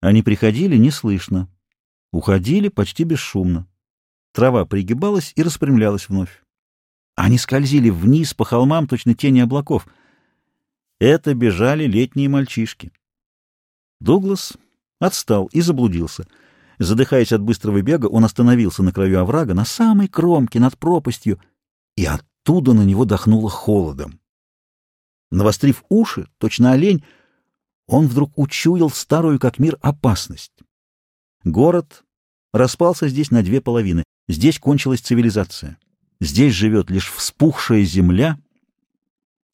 Они приходили неслышно, уходили почти бесшумно. Трава пригибалась и распрямлялась вновь. Они скользили вниз по холмам, точно тени облаков. Это бежали летние мальчишки. Дуглас отстал и заблудился. Задыхаясь от быстрого бега, он остановился на краю оврага, на самой кромке, над пропастью, и оттуда на него дохнуло холодом. Навострив уши, точно олень, он вдруг учуял старую как мир опасность. Город распался здесь на две половины. Здесь кончилась цивилизация. Здесь живет лишь вспухшая земля.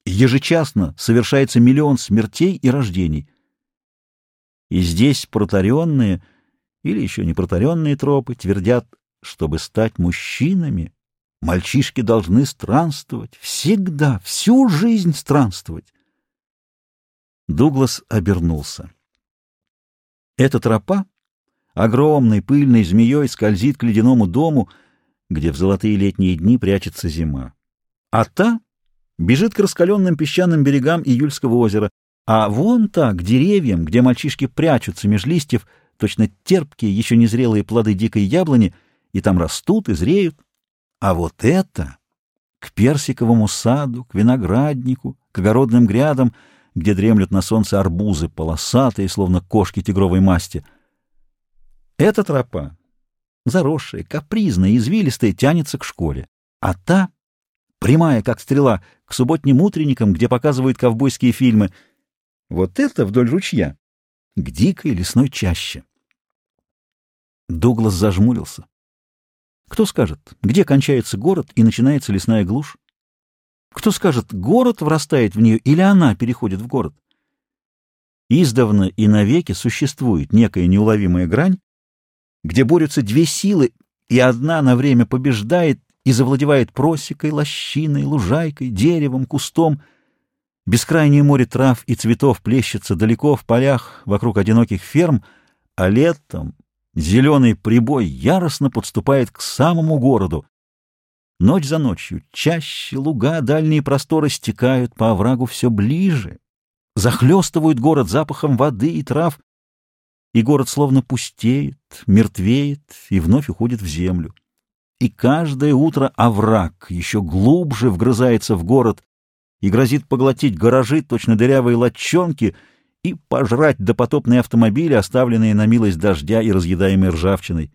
Ежечасно совершается миллион смертей и рождений. И здесь протаренные или еще не протаренные тропы твердят, чтобы стать мужчинами, мальчишки должны странствовать, всегда, всю жизнь странствовать. Дуглас обернулся. Эта тропа огромной пыльной змеей скользит к ледяному дому, где в золотые летние дни прячется зима. А та бежит к раскаленным песчаным берегам Июльского озера, а вон та, к деревьям, где мальчишки прячутся меж листьев, точно терпкие, еще незрелые плоды дикой яблони, и там растут и зреют. А вот это к персиковому саду, к винограднику, к огородным грядам, где дремлют на солнце арбузы, полосатые, словно кошки тигровой масти. Эта тропа, заросшая, капризная, извилистая, тянется к школе, а та, прямая, как стрела, к субботним утренникам, где показывают ковбойские фильмы. Вот это вдоль ручья, к дикой лесной чаще. Дуглас зажмурился. Кто скажет, где кончается город и начинается лесная глушь? Кто скажет, город врастает в нее или она переходит в город? Издавна и навеки существует некая неуловимая грань, где борются две силы, и одна на время побеждает и завладевает просекой, лощиной, лужайкой, деревом, кустом. Бескрайнее море трав и цветов плещется далеко в полях вокруг одиноких ферм, а летом Зеленый прибой яростно подступает к самому городу. Ночь за ночью чаще луга, дальние просторы стекают по оврагу все ближе, захлестывают город запахом воды и трав, и город словно пустеет, мертвеет и вновь уходит в землю. И каждое утро овраг еще глубже вгрызается в город и грозит поглотить гаражи, точно дырявые латчонки — и пожрать допотопные автомобили, оставленные на милость дождя и разъедаемые ржавчиной.